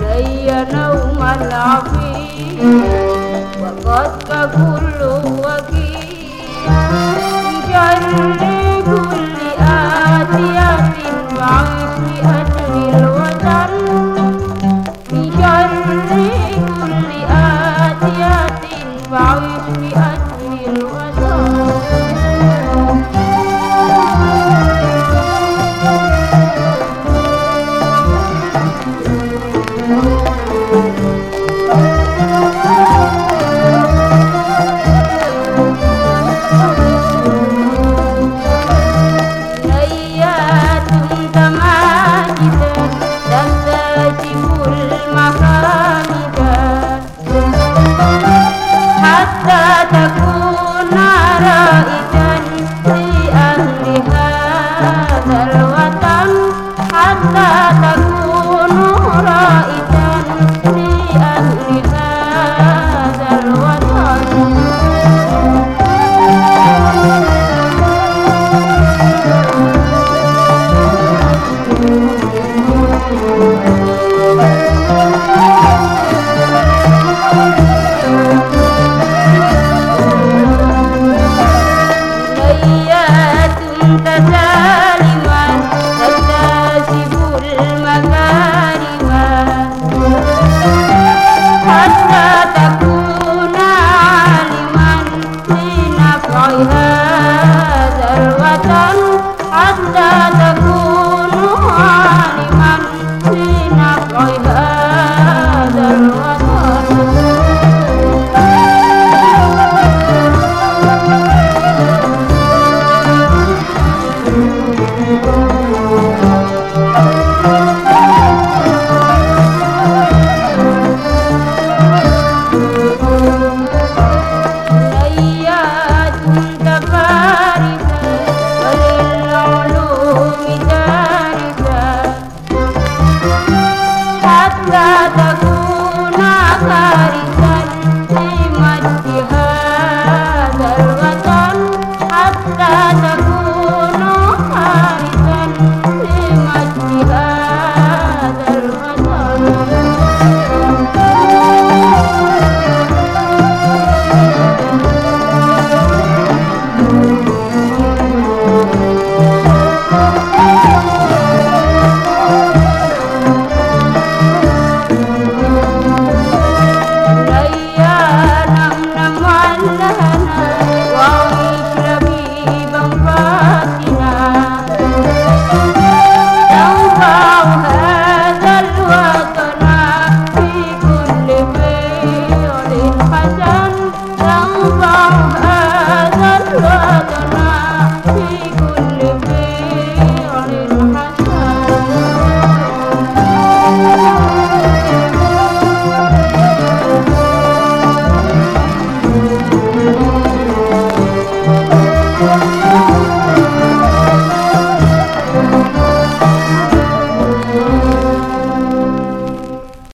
لي نوم العظيم وقد كل وكيل بجنة